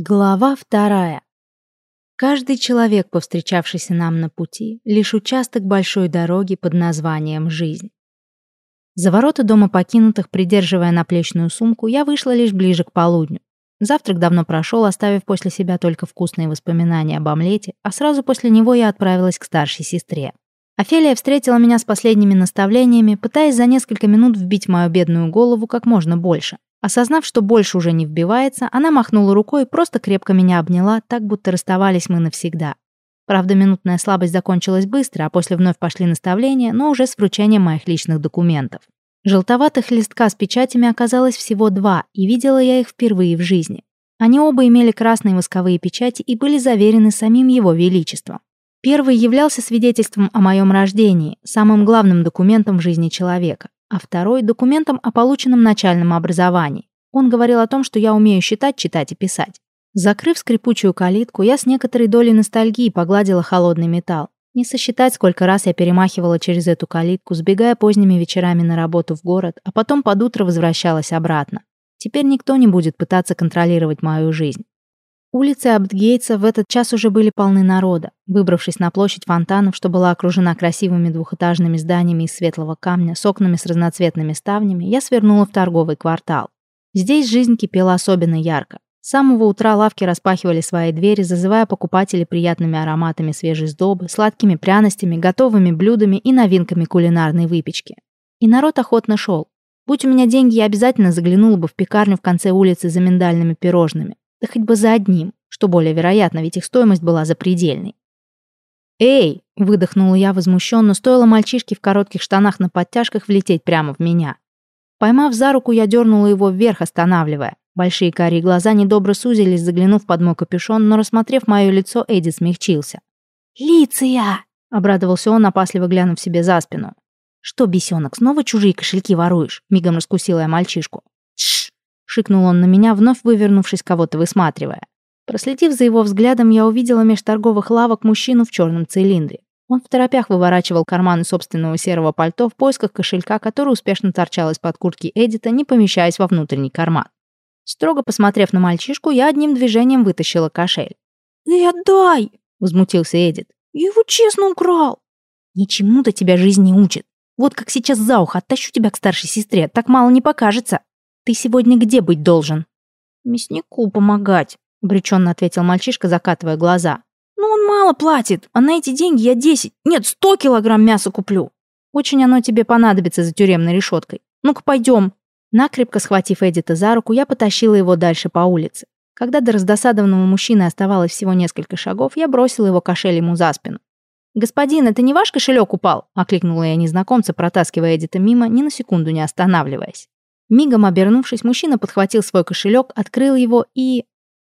Глава вторая. Каждый человек, повстречавшийся нам на пути, лишь участок большой дороги под названием «Жизнь». За ворота дома покинутых, придерживая наплечную сумку, я вышла лишь ближе к полудню. Завтрак давно прошел, оставив после себя только вкусные воспоминания об омлете, а сразу после него я отправилась к старшей сестре. Офелия встретила меня с последними наставлениями, пытаясь за несколько минут вбить мою бедную голову как можно больше. Осознав, что больше уже не вбивается, она махнула рукой и просто крепко меня обняла, так будто расставались мы навсегда. Правда, минутная слабость закончилась быстро, а после вновь пошли наставления, но уже с вручением моих личных документов. Желтоватых листка с печатями оказалось всего два, и видела я их впервые в жизни. Они оба имели красные восковые печати и были заверены самим его величеством. Первый являлся свидетельством о моем рождении, самым главным документом в жизни человека а второй — документом о полученном начальном образовании. Он говорил о том, что я умею считать, читать и писать. Закрыв скрипучую калитку, я с некоторой долей ностальгии погладила холодный металл. Не сосчитать, сколько раз я перемахивала через эту калитку, сбегая поздними вечерами на работу в город, а потом под утро возвращалась обратно. Теперь никто не будет пытаться контролировать мою жизнь. Улицы Абдгейтса в этот час уже были полны народа. Выбравшись на площадь фонтанов, что была окружена красивыми двухэтажными зданиями из светлого камня с окнами с разноцветными ставнями, я свернула в торговый квартал. Здесь жизнь кипела особенно ярко. С самого утра лавки распахивали свои двери, зазывая покупателей приятными ароматами свежей сдобы, сладкими пряностями, готовыми блюдами и новинками кулинарной выпечки. И народ охотно шел. Будь у меня деньги, я обязательно заглянула бы в пекарню в конце улицы за миндальными пирожными. Да хоть бы за одним, что более вероятно, ведь их стоимость была запредельной. «Эй!» — выдохнула я возмущенно, стоило мальчишке в коротких штанах на подтяжках влететь прямо в меня. Поймав за руку, я дернула его вверх, останавливая. Большие карие глаза недобро сузились, заглянув под мой капюшон, но, рассмотрев мое лицо, Эдди смягчился. «Лиция!» — обрадовался он, опасливо глянув себе за спину. «Что, бесенок, снова чужие кошельки воруешь?» — мигом раскусила я мальчишку. Шикнул он на меня, вновь вывернувшись, кого-то высматривая. Проследив за его взглядом, я увидела меж торговых лавок мужчину в черном цилиндре. Он в торопях выворачивал карманы собственного серого пальто в поисках кошелька, который успешно торчал из-под куртки Эдита, не помещаясь во внутренний карман. Строго посмотрев на мальчишку, я одним движением вытащила кошель. «Эй, отдай!» — возмутился Эдит. «Я его честно украл!» «Ничему-то тебя жизнь не учит. Вот как сейчас за ухо оттащу тебя к старшей сестре, так мало не покажется!» Ты сегодня где быть должен?» «Мяснику помогать», — обреченно ответил мальчишка, закатывая глаза. «Ну он мало платит, а на эти деньги я десять, нет, сто килограмм мяса куплю. Очень оно тебе понадобится за тюремной решеткой. Ну-ка, пойдем». Накрепко схватив Эдита за руку, я потащила его дальше по улице. Когда до раздосадованного мужчины оставалось всего несколько шагов, я бросила его кошель ему за спину. «Господин, это не ваш кошелек упал?» — окликнула я незнакомца, протаскивая Эдита мимо, ни на секунду не останавливаясь. Мигом обернувшись, мужчина подхватил свой кошелек, открыл его и...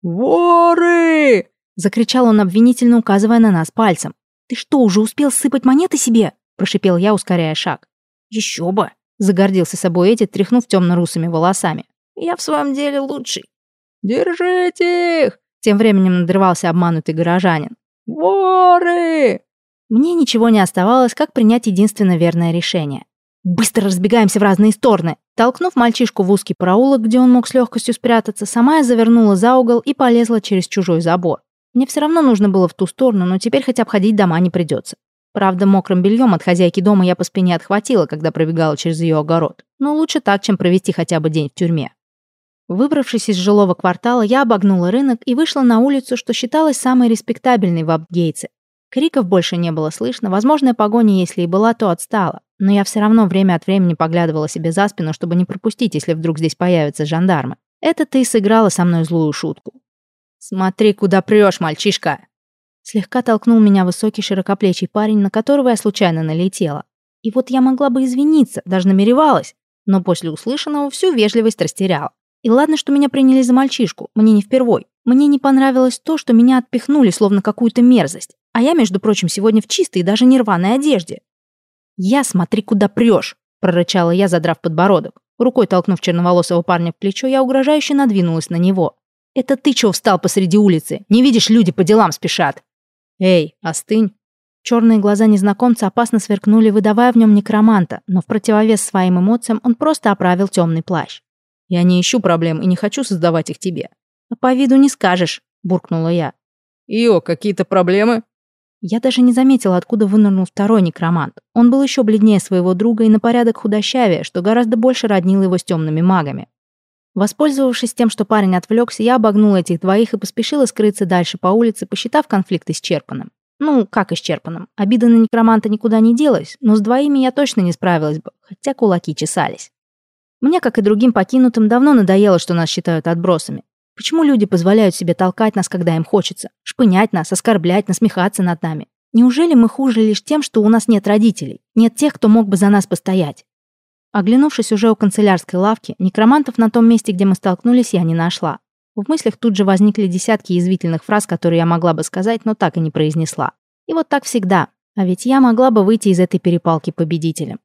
«Воры!» — закричал он обвинительно, указывая на нас пальцем. «Ты что, уже успел сыпать монеты себе?» — прошипел я, ускоряя шаг. «Еще бы!» — загордился собой Эдит, тряхнув темно-русыми волосами. «Я в своем деле лучший». «Держите их!» — тем временем надрывался обманутый горожанин. «Воры!» Мне ничего не оставалось, как принять единственно верное решение. Быстро разбегаемся в разные стороны. Толкнув мальчишку в узкий проулок, где он мог с легкостью спрятаться, сама я завернула за угол и полезла через чужой забор. Мне все равно нужно было в ту сторону, но теперь хоть обходить дома не придется. Правда, мокрым бельем от хозяйки дома я по спине отхватила, когда пробегала через ее огород. Но лучше так, чем провести хотя бы день в тюрьме. Выбравшись из жилого квартала, я обогнула рынок и вышла на улицу, что считалось самой респектабельной в Абгейце. Криков больше не было слышно, возможная погоня, если и была, то отстала но я все равно время от времени поглядывала себе за спину, чтобы не пропустить, если вдруг здесь появятся жандармы. Это ты сыграла со мной злую шутку. «Смотри, куда прешь, мальчишка!» Слегка толкнул меня высокий широкоплечий парень, на которого я случайно налетела. И вот я могла бы извиниться, даже намеревалась, но после услышанного всю вежливость растеряла. И ладно, что меня приняли за мальчишку, мне не впервой. Мне не понравилось то, что меня отпихнули, словно какую-то мерзость. А я, между прочим, сегодня в чистой и даже нерваной одежде. «Я смотри, куда прешь!» — прорычала я, задрав подбородок. Рукой толкнув черноволосого парня в плечо, я угрожающе надвинулась на него. «Это ты чего встал посреди улицы? Не видишь, люди по делам спешат!» «Эй, остынь!» Черные глаза незнакомца опасно сверкнули, выдавая в нем некроманта, но в противовес своим эмоциям он просто оправил темный плащ. «Я не ищу проблем и не хочу создавать их тебе. «А по виду не скажешь», — буркнула я. «Ио, какие-то проблемы?» Я даже не заметила, откуда вынырнул второй некромант. Он был еще бледнее своего друга и на порядок худощавее, что гораздо больше роднило его с темными магами. Воспользовавшись тем, что парень отвлекся, я обогнула этих двоих и поспешила скрыться дальше по улице, посчитав конфликт исчерпанным. Ну, как исчерпанным? Обида на некроманта никуда не делась, но с двоими я точно не справилась бы, хотя кулаки чесались. Мне, как и другим покинутым, давно надоело, что нас считают отбросами. Почему люди позволяют себе толкать нас, когда им хочется? Шпынять нас, оскорблять, насмехаться над нами? Неужели мы хуже лишь тем, что у нас нет родителей? Нет тех, кто мог бы за нас постоять? Оглянувшись уже у канцелярской лавки, некромантов на том месте, где мы столкнулись, я не нашла. В мыслях тут же возникли десятки язвительных фраз, которые я могла бы сказать, но так и не произнесла. И вот так всегда. А ведь я могла бы выйти из этой перепалки победителем.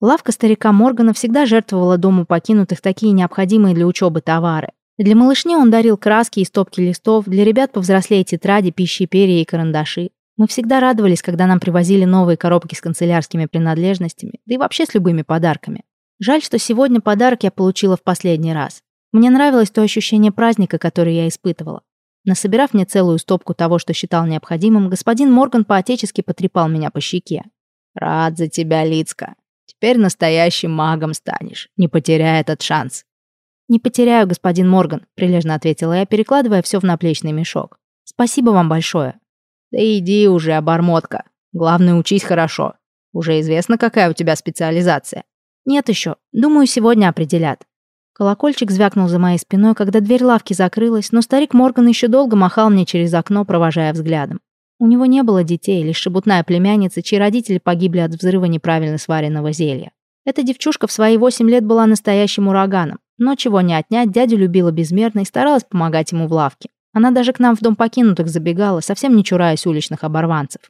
Лавка старика Моргана всегда жертвовала дому покинутых такие необходимые для учебы товары. Для малышни он дарил краски и стопки листов, для ребят повзрослее тетради, пищи, перья и карандаши. Мы всегда радовались, когда нам привозили новые коробки с канцелярскими принадлежностями, да и вообще с любыми подарками. Жаль, что сегодня подарок я получила в последний раз. Мне нравилось то ощущение праздника, которое я испытывала. Насобирав мне целую стопку того, что считал необходимым, господин Морган по-отечески потрепал меня по щеке. «Рад за тебя, Лицка. Теперь настоящим магом станешь. Не потеряй этот шанс. «Не потеряю, господин Морган», — прилежно ответила я, перекладывая все в наплечный мешок. «Спасибо вам большое». «Да иди уже, обормотка. Главное, учись хорошо. Уже известно, какая у тебя специализация?» «Нет еще. Думаю, сегодня определят». Колокольчик звякнул за моей спиной, когда дверь лавки закрылась, но старик Морган еще долго махал мне через окно, провожая взглядом. У него не было детей, лишь шебутная племянница, чьи родители погибли от взрыва неправильно сваренного зелья. Эта девчушка в свои восемь лет была настоящим ураганом. Но чего не отнять, дядю любила безмерно и старалась помогать ему в лавке. Она даже к нам в дом покинутых забегала, совсем не чураясь уличных оборванцев.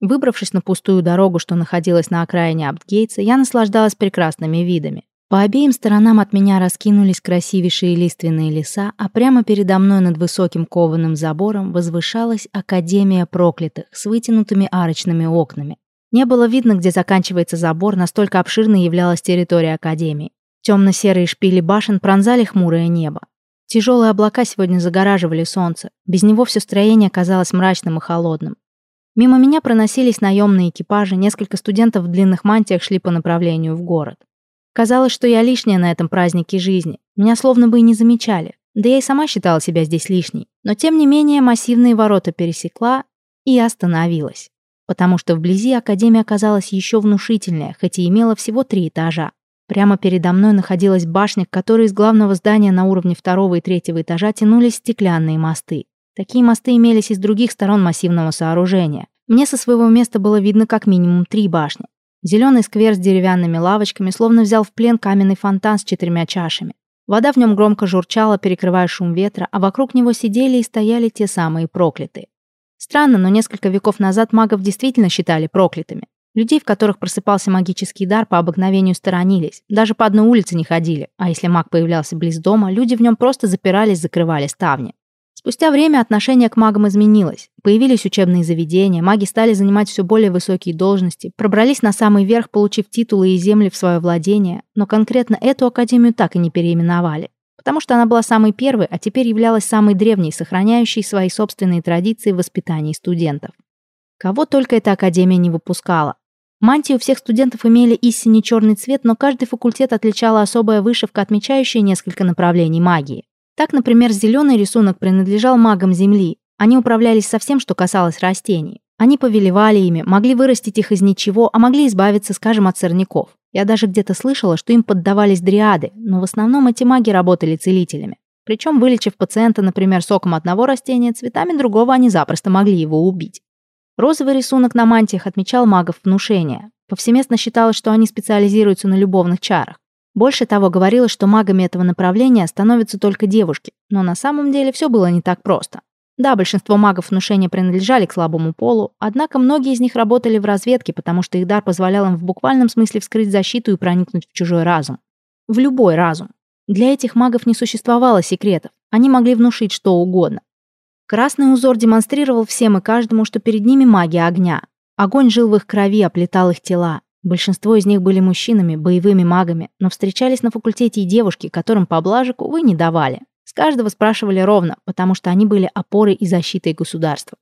Выбравшись на пустую дорогу, что находилась на окраине Аптгейтса, я наслаждалась прекрасными видами. По обеим сторонам от меня раскинулись красивейшие лиственные леса, а прямо передо мной над высоким кованым забором возвышалась Академия проклятых с вытянутыми арочными окнами. Не было видно, где заканчивается забор, настолько обширной являлась территория Академии. Темно-серые шпили башен пронзали хмурое небо. Тяжелые облака сегодня загораживали солнце. Без него все строение казалось мрачным и холодным. Мимо меня проносились наемные экипажи, несколько студентов в длинных мантиях шли по направлению в город. Казалось, что я лишняя на этом празднике жизни. Меня словно бы и не замечали. Да я и сама считала себя здесь лишней. Но тем не менее массивные ворота пересекла и остановилась потому что вблизи Академия оказалась еще внушительнее, хоть и имела всего три этажа. Прямо передо мной находилась башня, к которой из главного здания на уровне второго и третьего этажа тянулись стеклянные мосты. Такие мосты имелись и с других сторон массивного сооружения. Мне со своего места было видно как минимум три башни. Зеленый сквер с деревянными лавочками словно взял в плен каменный фонтан с четырьмя чашами. Вода в нем громко журчала, перекрывая шум ветра, а вокруг него сидели и стояли те самые проклятые. Странно, но несколько веков назад магов действительно считали проклятыми. Людей, в которых просыпался магический дар, по обыкновению сторонились. Даже по одной улице не ходили. А если маг появлялся близ дома, люди в нем просто запирались, закрывали ставни. Спустя время отношение к магам изменилось. Появились учебные заведения, маги стали занимать все более высокие должности, пробрались на самый верх, получив титулы и земли в свое владение, но конкретно эту академию так и не переименовали потому что она была самой первой, а теперь являлась самой древней, сохраняющей свои собственные традиции в воспитании студентов. Кого только эта академия не выпускала. Мантии у всех студентов имели истинно черный цвет, но каждый факультет отличала особая вышивка, отмечающая несколько направлений магии. Так, например, зеленый рисунок принадлежал магам Земли. Они управлялись со всем, что касалось растений. Они повелевали ими, могли вырастить их из ничего, а могли избавиться, скажем, от сорняков. Я даже где-то слышала, что им поддавались дриады, но в основном эти маги работали целителями. Причем, вылечив пациента, например, соком одного растения, цветами другого они запросто могли его убить. Розовый рисунок на мантиях отмечал магов внушения. Повсеместно считалось, что они специализируются на любовных чарах. Больше того, говорилось, что магами этого направления становятся только девушки, но на самом деле все было не так просто. Да, большинство магов внушения принадлежали к слабому полу, однако многие из них работали в разведке, потому что их дар позволял им в буквальном смысле вскрыть защиту и проникнуть в чужой разум. В любой разум. Для этих магов не существовало секретов, они могли внушить что угодно. Красный узор демонстрировал всем и каждому, что перед ними магия огня. Огонь жил в их крови, оплетал их тела. Большинство из них были мужчинами, боевыми магами, но встречались на факультете и девушки, которым поблажек, увы, не давали. каждого спрашивали ровно, потому что они были опорой и защитой государства.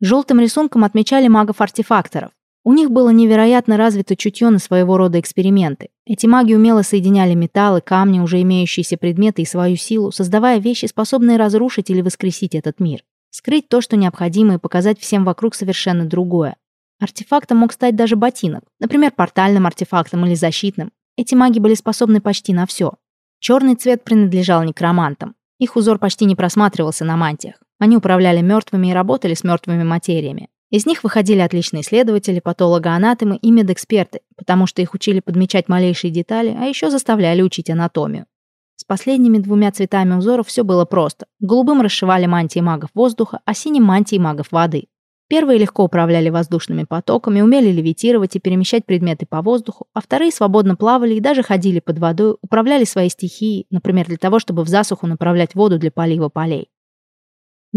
Желтым рисунком отмечали магов-артефакторов. У них было невероятно развито чутье на своего рода эксперименты. Эти маги умело соединяли металлы, камни, уже имеющиеся предметы и свою силу, создавая вещи, способные разрушить или воскресить этот мир. Скрыть то, что необходимо, и показать всем вокруг совершенно другое. Артефактом мог стать даже ботинок, например, портальным артефактом или защитным. Эти маги были способны почти на все. Черный цвет принадлежал некромантам. Их узор почти не просматривался на мантиях. Они управляли мертвыми и работали с мертвыми материями. Из них выходили отличные исследователи, патологоанатомы и медэксперты, потому что их учили подмечать малейшие детали, а еще заставляли учить анатомию. С последними двумя цветами узоров все было просто. Голубым расшивали мантии магов воздуха, а синим мантии магов воды. Первые легко управляли воздушными потоками, умели левитировать и перемещать предметы по воздуху, а вторые свободно плавали и даже ходили под водой, управляли своей стихией, например, для того, чтобы в засуху направлять воду для полива полей.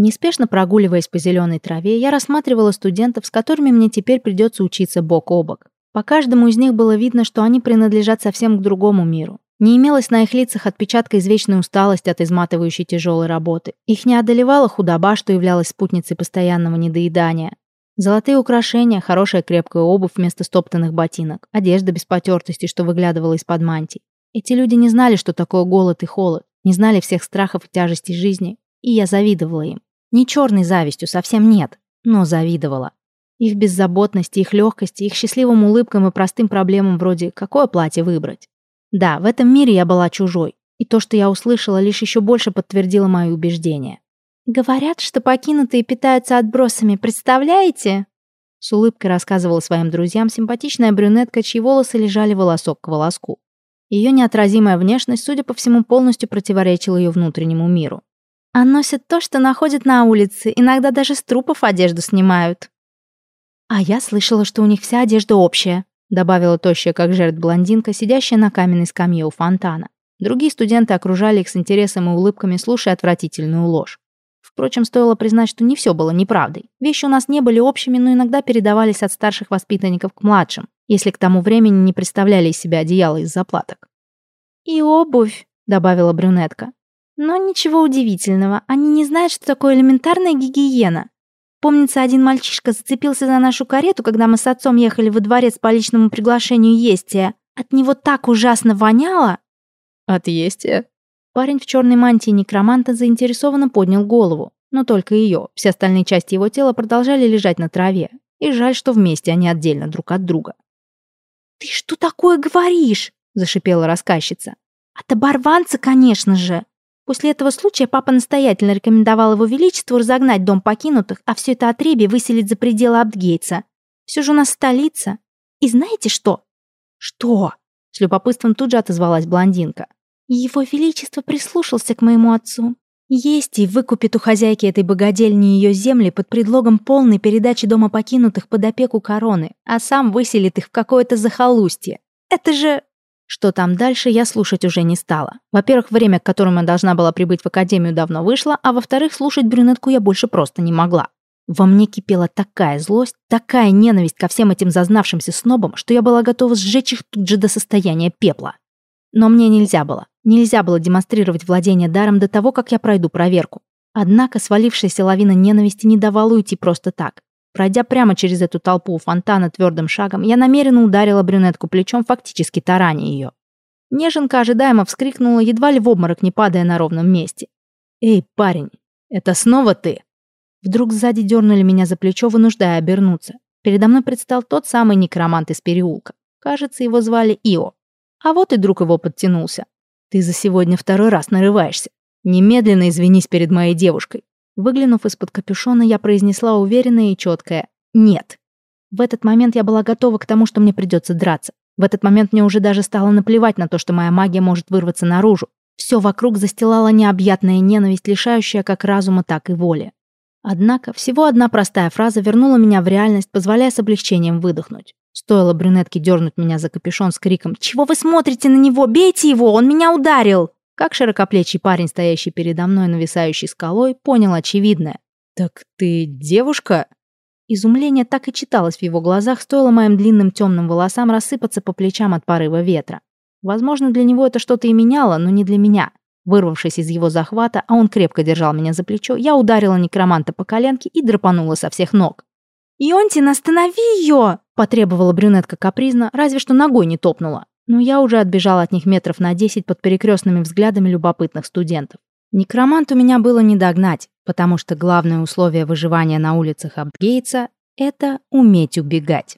Неспешно прогуливаясь по зеленой траве, я рассматривала студентов, с которыми мне теперь придется учиться бок о бок. По каждому из них было видно, что они принадлежат совсем к другому миру. Не имелось на их лицах отпечатка извечной усталости от изматывающей тяжелой работы. Их не одолевала худоба, что являлась спутницей постоянного недоедания. Золотые украшения, хорошая крепкая обувь вместо стоптанных ботинок, одежда без потертости, что выглядывала из-под мантий. Эти люди не знали, что такое голод и холод, не знали всех страхов и тяжестей жизни, и я завидовала им. Не черной завистью, совсем нет, но завидовала. Их беззаботности, их легкости, их счастливым улыбкам и простым проблемам вроде «какое платье выбрать?». Да, в этом мире я была чужой, и то, что я услышала, лишь еще больше подтвердило мои убеждения. «Говорят, что покинутые питаются отбросами, представляете?» С улыбкой рассказывала своим друзьям симпатичная брюнетка, чьи волосы лежали волосок к волоску. Ее неотразимая внешность, судя по всему, полностью противоречила ее внутреннему миру. А носят то, что находят на улице, иногда даже с трупов одежду снимают. А я слышала, что у них вся одежда общая, добавила тощая, как жертв блондинка, сидящая на каменной скамье у фонтана. Другие студенты окружали их с интересом и улыбками, слушая отвратительную ложь. Впрочем, стоило признать, что не все было неправдой. Вещи у нас не были общими, но иногда передавались от старших воспитанников к младшим, если к тому времени не представляли из себя одеяло из заплаток. «И обувь», — добавила брюнетка. Но ничего удивительного, они не знают, что такое элементарная гигиена. Помнится, один мальчишка зацепился за нашу карету, когда мы с отцом ехали во дворец по личному приглашению Естия. От него так ужасно воняло. От Естия? Парень в черной мантии некроманта заинтересованно поднял голову. Но только ее. Все остальные части его тела продолжали лежать на траве. И жаль, что вместе они отдельно друг от друга. «Ты что такое говоришь?» – зашипела рассказчица. «От оборванца, конечно же!» После этого случая папа настоятельно рекомендовал его величеству разогнать дом покинутых, а все это отребье выселить за пределы Аптгейтса. Все же у нас столица. И знаете что? Что? С любопытством тут же отозвалась блондинка. Его величество прислушался к моему отцу. Есть и выкупит у хозяйки этой богадельни ее земли под предлогом полной передачи дома покинутых под опеку короны, а сам выселит их в какое-то захолустье. Это же... Что там дальше, я слушать уже не стала. Во-первых, время, к которому я должна была прибыть в академию, давно вышло, а во-вторых, слушать брюнетку я больше просто не могла. Во мне кипела такая злость, такая ненависть ко всем этим зазнавшимся снобам, что я была готова сжечь их тут же до состояния пепла. Но мне нельзя было. Нельзя было демонстрировать владение даром до того, как я пройду проверку. Однако свалившаяся лавина ненависти не давала уйти просто так. Пройдя прямо через эту толпу у фонтана твердым шагом, я намеренно ударила брюнетку плечом, фактически тараня ее. Неженка ожидаемо вскрикнула, едва ли в обморок не падая на ровном месте. «Эй, парень, это снова ты?» Вдруг сзади дернули меня за плечо, вынуждая обернуться. Передо мной предстал тот самый некромант из переулка. Кажется, его звали Ио. А вот и друг его подтянулся. «Ты за сегодня второй раз нарываешься. Немедленно извинись перед моей девушкой. Выглянув из-под капюшона, я произнесла уверенное и четкое «нет». В этот момент я была готова к тому, что мне придется драться. В этот момент мне уже даже стало наплевать на то, что моя магия может вырваться наружу. Все вокруг застилала необъятная ненависть, лишающая как разума, так и воли. Однако всего одна простая фраза вернула меня в реальность, позволяя с облегчением выдохнуть. Стоило брюнетке дернуть меня за капюшон с криком «Чего вы смотрите на него? Бейте его! Он меня ударил!» Как широкоплечий парень, стоящий передо мной нависающей скалой, понял очевидное. «Так ты девушка?» Изумление так и читалось в его глазах, стоило моим длинным темным волосам рассыпаться по плечам от порыва ветра. Возможно, для него это что-то и меняло, но не для меня. Вырвавшись из его захвата, а он крепко держал меня за плечо, я ударила некроманта по коленке и драпанула со всех ног. «Ионтин, останови ее!» – потребовала брюнетка капризно, разве что ногой не топнула. Но я уже отбежала от них метров на десять под перекрестными взглядами любопытных студентов. Некромант у меня было не догнать, потому что главное условие выживания на улицах Абгейтса – это уметь убегать.